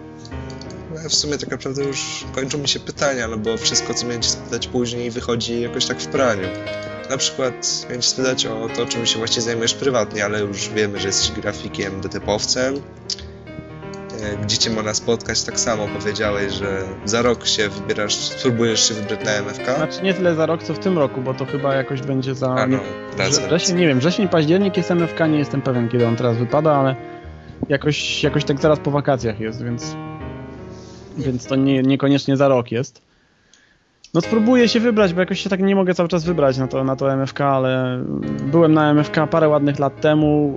no, w sumie tak naprawdę już kończą mi się pytania, no bo wszystko, co miałem ci spytać później, wychodzi jakoś tak w praniu. Na przykład miałem ci spytać o to, czym się właściwie zajmujesz prywatnie, ale już wiemy, że jesteś grafikiem, DTP-owcem. E, Gdzie cię można spotkać, tak samo powiedziałeś, że za rok się wybierasz, spróbujesz się wybrać na MFK. Znaczy nie tyle za rok, co w tym roku, bo to chyba jakoś będzie za... A no, wrzesień, nie wiem, wrzesień, październik jest MFK, nie jestem pewien, kiedy on teraz wypada, ale jakoś, jakoś tak zaraz po wakacjach jest, więc, więc to nie, niekoniecznie za rok jest. No spróbuję się wybrać, bo jakoś się tak nie mogę cały czas wybrać na to, na to MFK, ale byłem na MFK parę ładnych lat temu,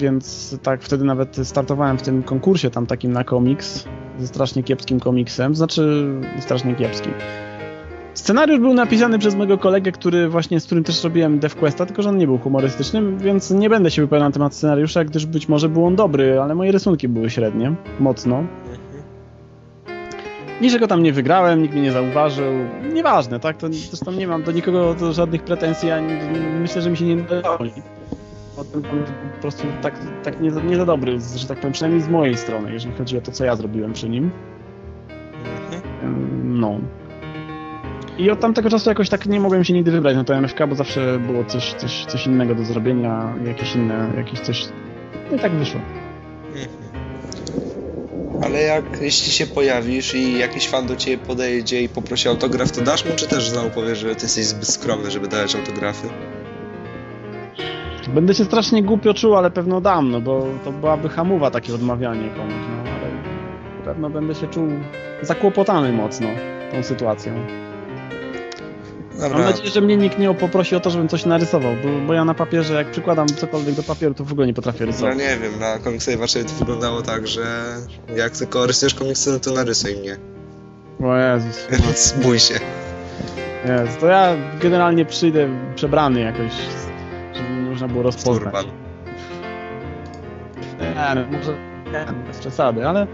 więc tak wtedy nawet startowałem w tym konkursie tam takim na komiks ze strasznie kiepskim komiksem, znaczy strasznie kiepskim. Scenariusz był napisany przez mojego kolegę, który właśnie z którym też robiłem DevQuesta, tylko że on nie był humorystycznym, więc nie będę się wypowiadał na temat scenariusza, gdyż być może był on dobry, ale moje rysunki były średnie, mocno. Niczego tam nie wygrałem, nikt mnie nie zauważył. Nieważne, tak? To zresztą nie mam do nikogo żadnych pretensji, ani myślę, że mi się nie nadało. Potem po prostu tak, tak nie, nie za dobry, że tak powiem, przynajmniej z mojej strony, jeżeli chodzi o to, co ja zrobiłem przy nim. No. I od tamtego czasu jakoś tak nie mogłem się nigdy wybrać na to MFK, bo zawsze było coś, coś, coś innego do zrobienia, jakieś inne, jakieś coś... No i tak wyszło. Ale jak, jeśli się pojawisz i jakiś fan do ciebie podejdzie i poprosi autograf, to dasz mu, czy też znowu powiesz, że ty jesteś zbyt skromny, żeby dawać autografy? Będę się strasznie głupio czuł, ale pewno dam, no bo to byłaby hamowa takie odmawianie komuś, no ale pewno będę się czuł zakłopotany mocno tą sytuacją. Dobra. Mam nadzieję, że mnie nikt nie poprosi o to, żebym coś narysował, bo, bo, ja na papierze, jak przykładam cokolwiek do papieru, to w ogóle nie potrafię rysować. No nie wiem, na komiksie Warszawie to wyglądało tak, że jak tylko rysujesz komiksy, no to narysuj mnie. O Jezus. Więc bój się. Jezus, to ja generalnie przyjdę przebrany jakoś, można było rozpoznać. Turban. Nie, no może nie, bez przesady, ale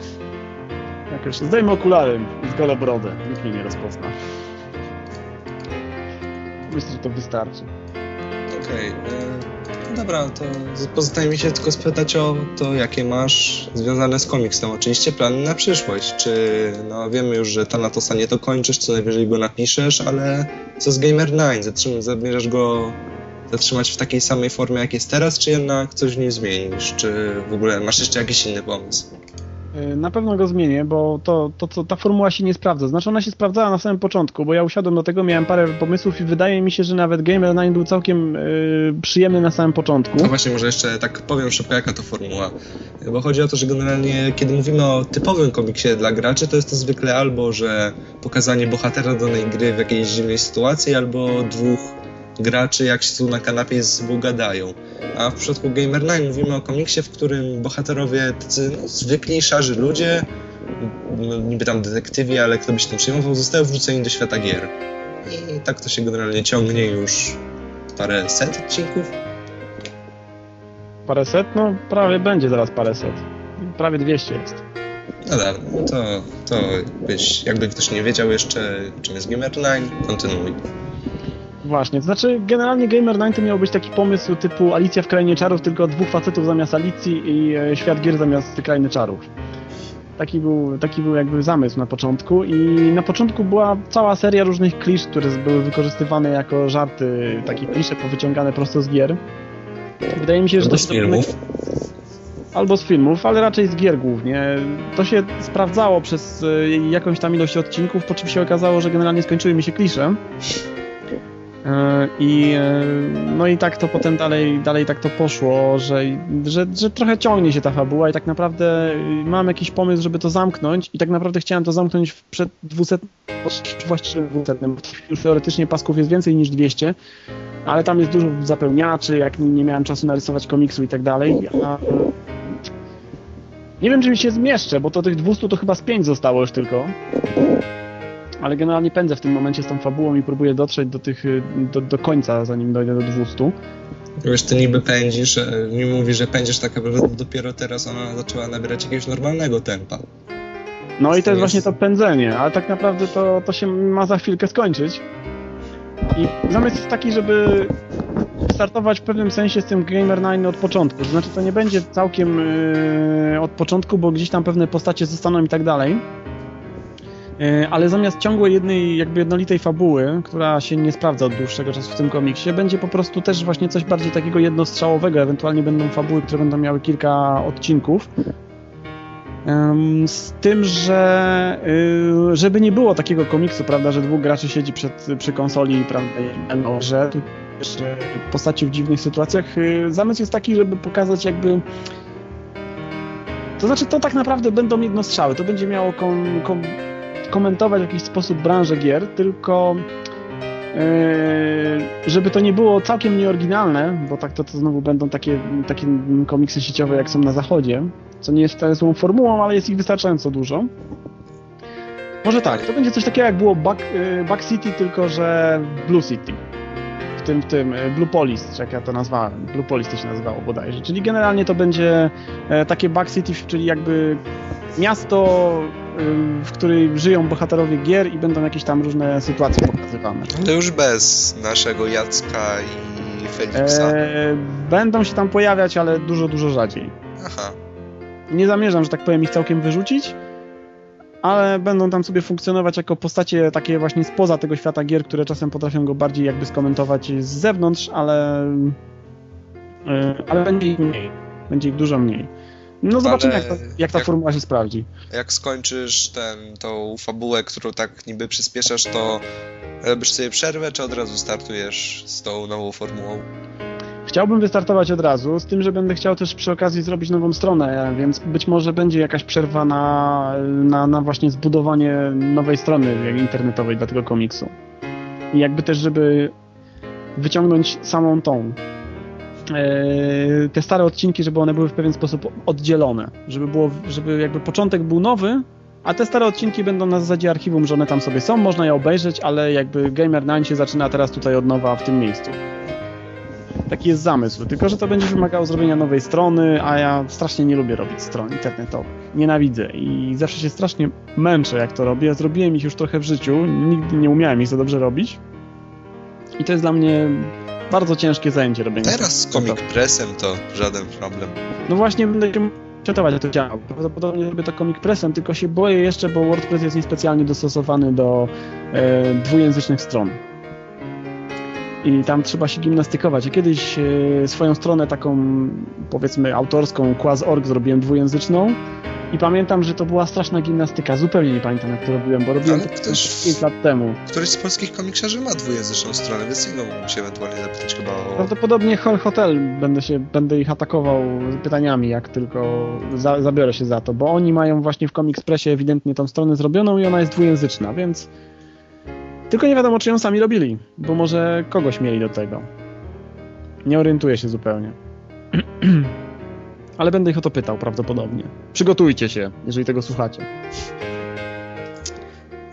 jakoś zdejmę okulary i zgolę brodę, nikt mnie nie rozpozna. Myślę, że to wystarczy. Okej. Okay. E, dobra, to pozostaje mi się tylko spytać o to, jakie masz związane z komiksem. Oczywiście plany na przyszłość. Czy, no wiemy już, że Thanatosa nie to kończysz, co najwyżej go napiszesz, ale co z Gamer 9? Zatrzym, zamierzasz go zatrzymać w takiej samej formie, jak jest teraz, czy jednak coś w nim zmienisz? Czy w ogóle masz jeszcze jakiś inny pomysł? Y, na pewno go zmienię, bo to, to, to, ta formuła się nie sprawdza. Znaczy ona się sprawdzała na samym początku, bo ja usiadłem do tego, miałem parę pomysłów i wydaje mi się, że nawet Gamer 9 był całkiem yy, przyjemny na samym początku. No właśnie, może jeszcze tak powiem szybko, jaka to formuła. Bo chodzi o to, że generalnie kiedy mówimy o typowym komiksie dla graczy, to jest to zwykle albo, że pokazanie bohatera danej gry w jakiejś dziwnej sytuacji, albo dwóch graczy, jak się tu na kanapie z sobą gadają. A w przypadku Gamer 9 mówimy o komiksie, w którym bohaterowie tacy no, zwykli, szarzy ludzie, niby tam detektywi, ale kto by się tym przejmował, zostają wrzuceni do świata gier. I tak to się generalnie ciągnie już parę set odcinków. Parę set? No prawie będzie zaraz parę set. Prawie 200 jest. No no to, to byś, jakby ktoś nie wiedział jeszcze, czym jest Gamer 9, kontynuuj. Właśnie, to znaczy generalnie Gamer 9 to miał być taki pomysł typu Alicja w Krainie Czarów, tylko dwóch facetów zamiast Alicji i e, Świat Gier zamiast Krainy Czarów. Taki był, taki był jakby zamysł na początku i na początku była cała seria różnych klisz, które były wykorzystywane jako żarty, takie klisze powyciągane prosto z gier. Wydaje mi się, że to z filmów. Albo z filmów, ale raczej z gier głównie. To się sprawdzało przez e, jakąś tam ilość odcinków, po czym się okazało, że generalnie skończyły mi się klisze. E, I, e, no i tak to potem dalej, dalej tak to poszło, że, że, że trochę ciągnie się ta fabuła i tak naprawdę mam jakiś pomysł, żeby to zamknąć i tak naprawdę chciałem to zamknąć przed 200, właściwie 200, już teoretycznie pasków jest więcej niż 200, ale tam jest dużo zapełniaczy, jak nie miałem czasu narysować komiksu i tak dalej. A, nie wiem, czy mi się zmieszczę, bo to tych 200 to chyba z 5 zostało już tylko ale generalnie pędzę w tym momencie z tą fabułą i próbuję dotrzeć do tych, y, do, do końca, zanim dojdę do 200. Wiesz, ty niby pędzisz, e, mi mówi, że pędzisz tak naprawdę dopiero teraz ona zaczęła nabierać jakiegoś normalnego tempa. No i to jest właśnie to pędzenie, ale tak naprawdę to, to się ma za chwilkę skończyć. I zamysł jest taki, żeby startować w pewnym sensie z tym Gamer 9 od początku. To znaczy to nie będzie całkiem yy, od początku, bo gdzieś tam pewne postacie zostaną i tak dalej. E, ale zamiast ciągłej jednej, jakby jednolitej fabuły, która się nie sprawdza od dłuższego czasu w tym komiksie, będzie po prostu też właśnie coś bardziej takiego jednostrzałowego, ewentualnie będą fabuły, które będą miały kilka odcinków. Z tym, że y, żeby nie było takiego komiksu, prawda, że dwóch graczy siedzi przed, przy konsoli, prawda, i że postaci w dziwnych sytuacjach, y, zamysł jest taki, żeby pokazać jakby To znaczy, to tak naprawdę będą jednostrzały. To będzie miało kom, kom, komentować w jakiś sposób branżę gier, tylko yy, żeby to nie było całkiem nieoryginalne, bo tak to, to znowu będą takie, takie komiksy sieciowe, jak są na zachodzie, co nie jest wcale złą formułą, ale jest ich wystarczająco dużo. Może tak, to będzie coś takiego jak było Back, yy, Back City, tylko że Blue City tym, tym e, Blue Polis, jak ja to nazwałem. Blue Polis to się nazywało bodajże. Czyli generalnie to będzie e, takie Back City, czyli jakby miasto, e, w którym żyją bohaterowie gier i będą jakieś tam różne sytuacje pokazywane. To już bez naszego Jacka i Feliksa. E, będą się tam pojawiać, ale dużo, dużo rzadziej. Aha. Nie zamierzam, że tak powiem, ich całkiem wyrzucić, ale będą tam sobie funkcjonować jako postacie takie właśnie spoza tego świata gier, które czasem potrafią go bardziej jakby skomentować z zewnątrz, ale e, ale będzie ich mniej. Będzie ich dużo mniej. No zobaczymy, jak, ta, jak ta jak, formuła się sprawdzi. Jak skończysz ten, tą fabułę, którą tak niby przyspieszasz, to robisz sobie przerwę, czy od razu startujesz z tą nową formułą? Chciałbym wystartować od razu, z tym, że będę chciał też przy okazji zrobić nową stronę, więc być może będzie jakaś przerwa na, na, na właśnie zbudowanie nowej strony internetowej dla tego komiksu. I jakby też, żeby wyciągnąć samą tą te stare odcinki, żeby one były w pewien sposób oddzielone, żeby było, żeby jakby początek był nowy, a te stare odcinki będą na zasadzie archiwum, że one tam sobie są, można je obejrzeć, ale jakby Gamer 9 się zaczyna teraz tutaj od nowa w tym miejscu. Taki jest zamysł, tylko że to będzie wymagało zrobienia nowej strony, a ja strasznie nie lubię robić stron internetowych. Nienawidzę i zawsze się strasznie męczę, jak to robię. Zrobiłem ich już trochę w życiu, nigdy nie umiałem ich za dobrze robić. I to jest dla mnie bardzo ciężkie zajęcie robienie. Teraz z Comic Pressem to żaden problem. No właśnie będę czytować, jak to działa. Prawdopodobnie robię to Comic Pressem, tylko się boję jeszcze, bo WordPress jest niespecjalnie dostosowany do e, dwujęzycznych stron i tam trzeba się gimnastykować. Ja kiedyś e, swoją stronę taką, powiedzmy, autorską, Quaz.org zrobiłem dwujęzyczną i pamiętam, że to była straszna gimnastyka. Zupełnie nie pamiętam, jak to robiłem, bo robiłem Ale to ktoś, 5 lat temu. Któryś z polskich komiksarzy ma dwujęzyczną stronę, więc jego mógłbym się ewentualnie zapytać chyba o... Prawdopodobnie Hall Hotel będę, się, będę ich atakował pytaniami, jak tylko za, zabiorę się za to, bo oni mają właśnie w Comixpressie ewidentnie tą stronę zrobioną i ona jest dwujęzyczna, więc tylko nie wiadomo, czy ją sami robili, bo może kogoś mieli do tego. Nie orientuję się zupełnie. Ale będę ich o to pytał prawdopodobnie. Przygotujcie się, jeżeli tego słuchacie.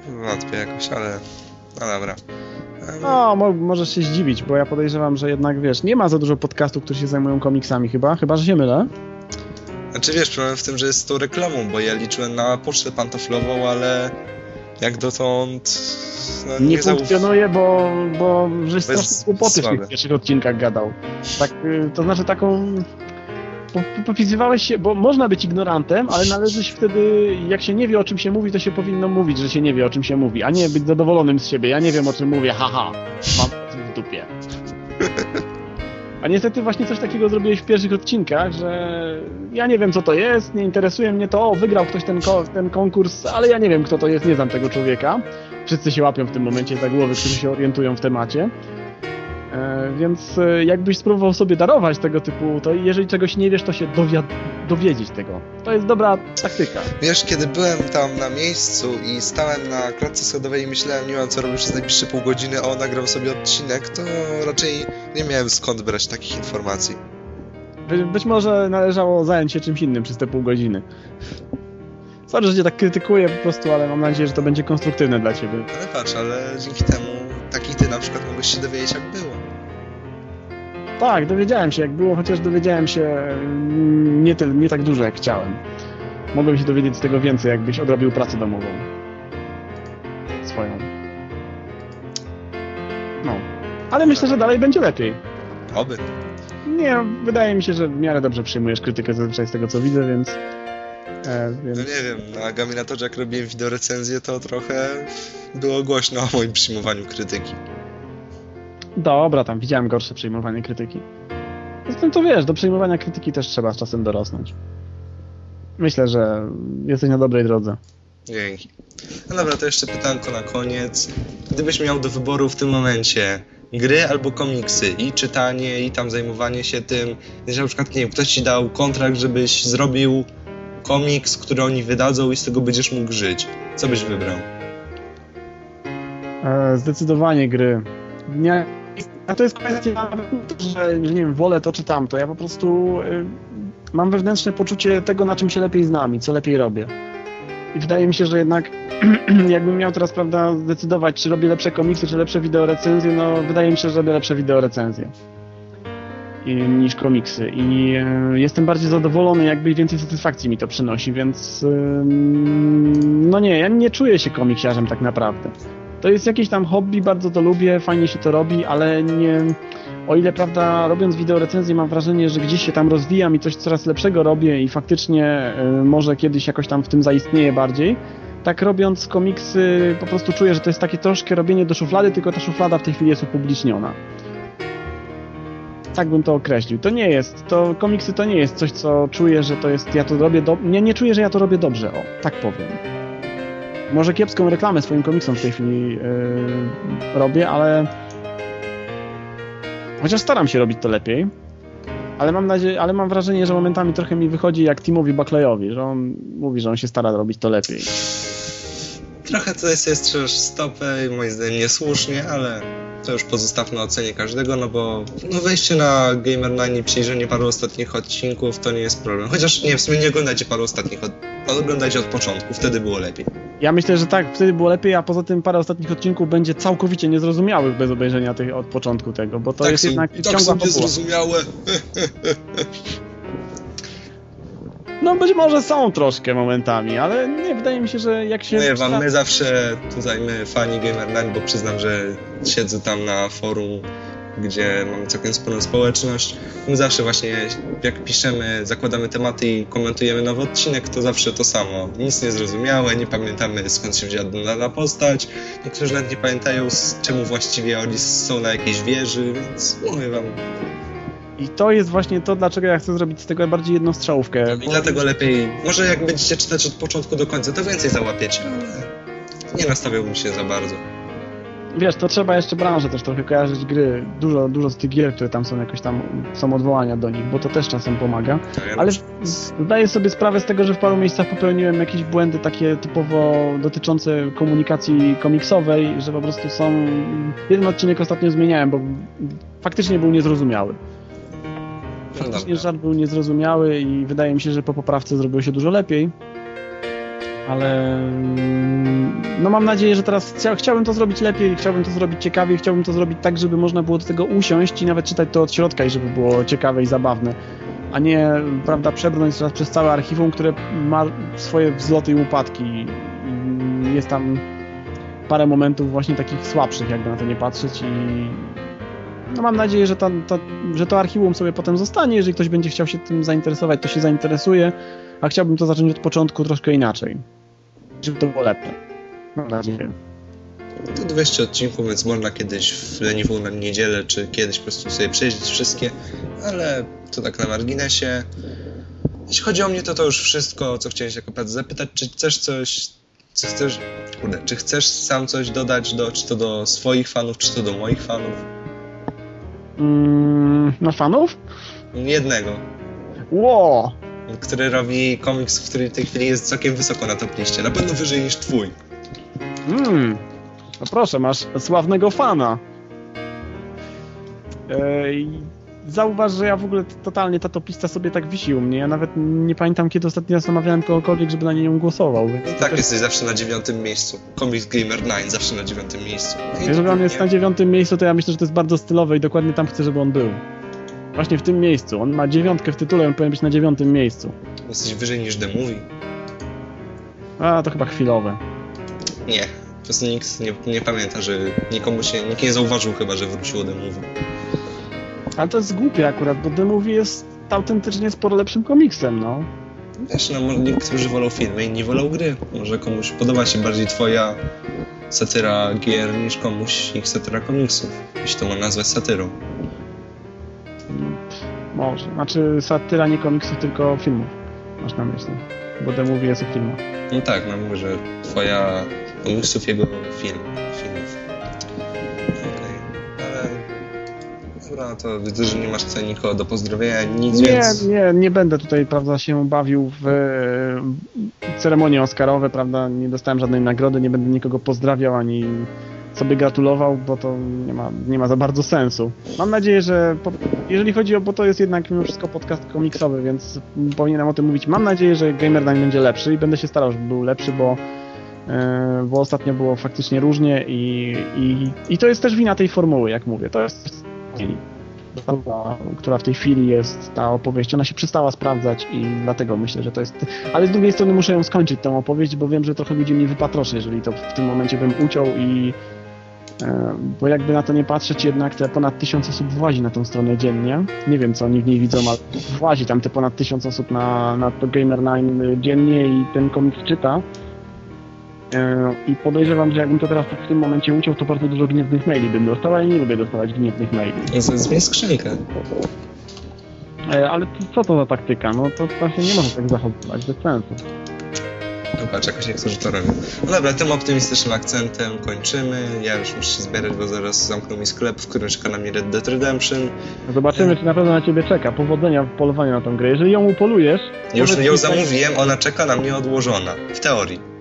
Wątpię jakoś, ale... No dobra. No, mo możesz się zdziwić, bo ja podejrzewam, że jednak, wiesz, nie ma za dużo podcastów, które się zajmują komiksami chyba, chyba, że się mylę. Znaczy, wiesz, problem w tym, że jest tą reklamą, bo ja liczyłem na pocztę pantoflową, ale jak dotąd no, nie, nie funkcjonuje, bo, bo żeś strasznie głupoty w tych pierwszych odcinkach gadał. Tak, y, to znaczy taką popisywałeś się, bo można być ignorantem, ale należy się wtedy, jak się nie wie o czym się mówi, to się powinno mówić, że się nie wie o czym się mówi, a nie być zadowolonym z siebie. Ja nie wiem o czym mówię, haha, mam w dupie. A niestety właśnie coś takiego zrobiłeś w pierwszych odcinkach, że ja nie wiem co to jest, nie interesuje mnie to, o, wygrał ktoś ten, ko ten konkurs, ale ja nie wiem kto to jest, nie znam tego człowieka. Wszyscy się łapią w tym momencie za głowy, którzy się orientują w temacie. E, więc e, jakbyś spróbował sobie darować tego typu, to jeżeli czegoś nie wiesz, to się dowiedzieć tego. To jest dobra taktyka. Wiesz, kiedy byłem tam na miejscu i stałem na klatce schodowej i myślałem, nie mam co robić przez najbliższe pół godziny, o, nagram sobie odcinek, to raczej nie miałem skąd brać takich informacji. By, być może należało zająć się czymś innym przez te pół godziny. Sorry, że cię tak krytykuję po prostu, ale mam nadzieję, że to będzie konstruktywne dla ciebie. Ale patrz, ale dzięki temu na przykład mogłeś się dowiedzieć jak było. Tak, dowiedziałem się jak było, chociaż dowiedziałem się mm, nie, nie tak dużo jak chciałem. Mogłem się dowiedzieć z tego więcej, jakbyś odrobił pracę domową. Swoją. No. Ale myślę, że dalej będzie lepiej. Oby. Nie, wydaje mi się, że w miarę dobrze przyjmujesz krytykę zazwyczaj z tego co widzę, więc E, więc... No nie wiem, na Gaminatorze jak robiłem wideorecenzję, to trochę było głośno o moim przyjmowaniu krytyki. Dobra, tam widziałem gorsze przyjmowanie krytyki. Zresztą to wiesz, do przyjmowania krytyki też trzeba z czasem dorosnąć. Myślę, że jesteś na dobrej drodze. Dzięki. No dobra, to jeszcze pytanko na koniec. Gdybyś miał do wyboru w tym momencie gry albo komiksy i czytanie i tam zajmowanie się tym, że na przykład, nie wiem, ktoś ci dał kontrakt, żebyś zrobił komiks, który oni wydadzą i z tego będziesz mógł żyć. Co byś wybrał? E, zdecydowanie gry. Nie, a to jest kwestia, że, że nie wiem, wolę to czy tamto. Ja po prostu y, mam wewnętrzne poczucie tego, na czym się lepiej znam i co lepiej robię. I wydaje mi się, że jednak jakbym miał teraz, prawda, zdecydować, czy robię lepsze komiksy, czy lepsze wideorecenzje, no wydaje mi się, że robię lepsze wideorecenzje i, niż komiksy. I y, jestem bardziej zadowolony, jakby więcej satysfakcji mi to przynosi, więc y, no nie, ja nie czuję się komiksiarzem tak naprawdę. To jest jakieś tam hobby, bardzo to lubię, fajnie się to robi, ale nie... O ile, prawda, robiąc wideo recenzję mam wrażenie, że gdzieś się tam rozwijam i coś coraz lepszego robię i faktycznie y, może kiedyś jakoś tam w tym zaistnieje bardziej, tak robiąc komiksy po prostu czuję, że to jest takie troszkę robienie do szuflady, tylko ta szuflada w tej chwili jest upubliczniona. Tak bym to określił. To nie jest, to komiksy to nie jest coś, co czuję, że to jest, ja to robię, do... nie, nie czuję, że ja to robię dobrze, o, tak powiem może kiepską reklamę swoim komiksom w tej chwili yy, robię, ale chociaż staram się robić to lepiej. Ale mam nadzieję, ale mam wrażenie, że momentami trochę mi wychodzi jak Timowi Buckleyowi, że on mówi, że on się stara robić to lepiej. Trochę to jest, jest stopę i moim zdaniem niesłusznie, ale to już pozostawmy ocenie każdego, no bo no wejście na Gamer9 i przejrzenie paru ostatnich odcinków to nie jest problem. Chociaż nie, w sumie nie oglądajcie paru ostatnich, od, oglądajcie od początku, wtedy było lepiej. Ja myślę, że tak, wtedy było lepiej, a poza tym parę ostatnich odcinków będzie całkowicie niezrozumiałych bez obejrzenia tych, od początku tego, bo to tak jest są, jednak tak ciągła są niezrozumiałe. No być może są troszkę momentami, ale nie, wydaje mi się, że jak się... Mówię wam, my zawsze tutaj, my fani Gamer9, bo przyznam, że siedzę tam na forum, gdzie mamy całkiem sporą społeczność. My zawsze właśnie, jak piszemy, zakładamy tematy i komentujemy nowy odcinek, to zawsze to samo. Nic niezrozumiałe, nie pamiętamy skąd się wzięła dana postać. Niektórzy nawet nie pamiętają, z czemu właściwie oni są na jakiejś wieży, więc mówię wam. I to jest właśnie to, dlaczego ja chcę zrobić z tego bardziej jedną strzałówkę. I dlatego lepiej, może jak będziecie czytać od początku do końca, to więcej załapiecie, ale nie nastawiałbym się za bardzo. Wiesz, to trzeba jeszcze branżę też trochę kojarzyć gry. Dużo, dużo z tych gier, które tam są jakoś tam, są odwołania do nich, bo to też czasem pomaga. Tak, Ale zdaję sobie sprawę z tego, że w paru miejscach popełniłem jakieś błędy takie typowo dotyczące komunikacji komiksowej, że po prostu są... Jeden odcinek ostatnio zmieniałem, bo faktycznie był niezrozumiały. Faktycznie żart był niezrozumiały i wydaje mi się, że po poprawce zrobiło się dużo lepiej. Ale mm, no mam nadzieję, że teraz chcia, chciałbym to zrobić lepiej, chciałbym to zrobić ciekawiej, chciałbym to zrobić tak, żeby można było do tego usiąść i nawet czytać to od środka i żeby było ciekawe i zabawne, a nie, prawda, przebrnąć przez całe archiwum, które ma swoje wzloty i upadki. I jest tam parę momentów właśnie takich słabszych, jakby na to nie patrzeć i no mam nadzieję, że to, to, że to archiwum sobie potem zostanie. Jeżeli ktoś będzie chciał się tym zainteresować, to się zainteresuje, a chciałbym to zacząć od początku troszkę inaczej, żeby to było lepiej. Mam nadzieję. To 200 odcinków, więc można kiedyś w leniwą na niedzielę, czy kiedyś po prostu sobie przejrzeć wszystkie, ale to tak na marginesie. Jeśli chodzi o mnie, to to już wszystko, co chciałem się kopać zapytać, czy chcesz coś, czy chcesz, kurde, czy chcesz sam coś dodać, do, czy to do swoich fanów, czy to do moich fanów? Mm, na fanów? Jednego, Ło! który robi komiks, który w tej chwili jest całkiem wysoko na top liście, na pewno wyżej niż twój. Mm. No proszę, masz sławnego fana. Ej, zauważ, że ja w ogóle totalnie ta topista sobie tak wisi u mnie. Ja nawet nie pamiętam, kiedy ostatni raz namawiałem kogokolwiek, żeby na nią głosował. I tak też- jesteś zawsze na dziewiątym miejscu. Comics Gamer 9 zawsze na dziewiątym miejscu. I Jeżeli on jest na dziewiątym miejscu, to ja myślę, że to jest bardzo stylowe i dokładnie tam chcę, żeby on był. Właśnie w tym miejscu. On ma dziewiątkę w tytule, on powinien być na dziewiątym miejscu. Jesteś wyżej niż The Movie? A, to chyba chwilowe. Nie. Po prostu nikt nie, nie pamięta, że nikomu się, nikt nie zauważył chyba, że wróciło The Movie. Ale to jest głupie akurat, bo The Movie jest autentycznie sporo lepszym komiksem, no. Wiesz, no niektórzy wolą filmy, inni wolą gry. Może komuś podoba się bardziej twoja satyra gier niż komuś ich satyra komiksów. Jeśli to można nazwać satyrą. Może. Znaczy satyra nie komiksów, tylko filmów. Masz na myśli. Bo The Movie jest o filmach. No tak, no mówię, że twoja komiksów, jego film, filmów. Ale Dobra, to widzę, że nie masz nikogo do pozdrowienia, nic, Nie, więc... nie, nie będę tutaj, prawda, się bawił w e, ceremonie Oscarowe, prawda, nie dostałem żadnej nagrody, nie będę nikogo pozdrawiał ani sobie gratulował, bo to nie ma, nie ma za bardzo sensu. Mam nadzieję, że po, jeżeli chodzi o, bo to jest jednak mimo wszystko podcast komiksowy, więc powinienem o tym mówić. Mam nadzieję, że Gamerdań będzie lepszy i będę się starał, żeby był lepszy, bo e, bo ostatnio było faktycznie różnie i, i, i to jest też wina tej formuły, jak mówię. To jest która w tej chwili jest ta opowieść, ona się przestała sprawdzać i dlatego myślę, że to jest... Ale z drugiej strony muszę ją skończyć, tę opowieść, bo wiem, że trochę ludzi mnie wypatroszy, jeżeli to w tym momencie bym uciął i... e, Bo jakby na to nie patrzeć, jednak te ponad tysiąc osób włazi na tą stronę dziennie. Nie wiem, co oni w niej widzą, ale włazi tam te ponad tysiąc osób na, na to Gamer9 dziennie i ten komiks czyta. E, I podejrzewam, że jakbym to teraz w tym momencie uciął, to bardzo dużo gniewnych maili bym dostał, ale nie lubię dostawać gniewnych maili. Z- Zmień skrzynkę. E, Ale co to za taktyka? No to, się nie może tak zachowywać, bez sensu. No patrz, jakoś niektórzy to robią. No dobra, tym optymistycznym akcentem kończymy. Ja już muszę się zbierać, bo zaraz zamkną mi sklep, w którym czeka na mnie Red Dead Redemption. Zobaczymy, czy naprawdę na ciebie czeka. Powodzenia w polowaniu na tą grę. Jeżeli ją upolujesz... Już ją zamówiłem, ona czeka na mnie odłożona. W teorii.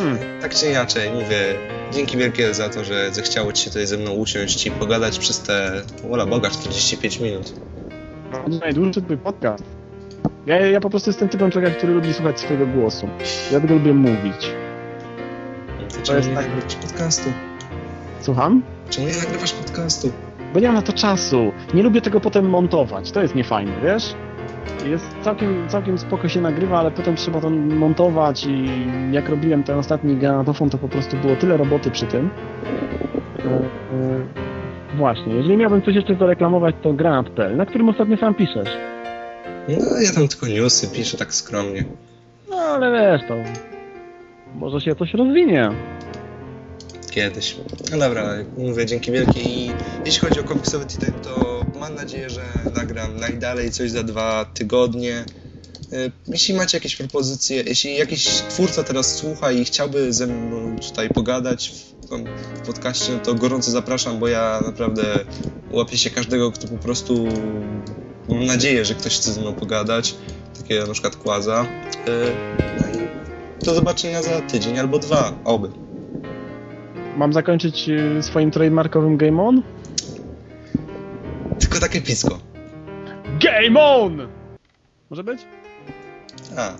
Hmm. Tak czy inaczej, mówię, dzięki wielkie za to, że zechciało ci się tutaj ze mną usiąść i pogadać przez te, wola Boga, 45 minut. Najdłuższy twój podcast. Ja, ja po prostu jestem typem człowieka, który lubi słuchać swojego głosu. Ja tylko lubię mówić. To czemu jest tak- nagrywasz podcastu? Słucham? Czemu nie nagrywasz podcastu? Bo nie mam na to czasu. Nie lubię tego potem montować. To jest niefajne, wiesz? Jest całkiem, całkiem spoko się nagrywa, ale potem trzeba to montować i jak robiłem ten ostatni granatofon, to po prostu było tyle roboty przy tym. E, e, właśnie, jeżeli miałbym coś jeszcze zareklamować, to granat.pl, na którym ostatnio sam piszesz. No, ja tam tylko newsy piszę tak skromnie. No ale wiesz, to może się coś rozwinie. Kiedyś. No dobra, mówię, dzięki wielkie i jeśli chodzi o komiksowy tytuł, to mam nadzieję, że nagram najdalej coś za dwa tygodnie. Y, Jeśli macie jakieś propozycje, jeśli jakiś twórca teraz słucha i chciałby ze mną tutaj pogadać w podcaście, to gorąco zapraszam, bo ja naprawdę łapię się każdego, kto po prostu mam nadzieję, że ktoś chce ze mną pogadać, takiego na przykład Kłaza. Y, No i do zobaczenia za tydzień albo dwa, oby. Mam zakończyć y, swoim trademarkowym Game On? Tylko takie picko. Game On! Może być? A.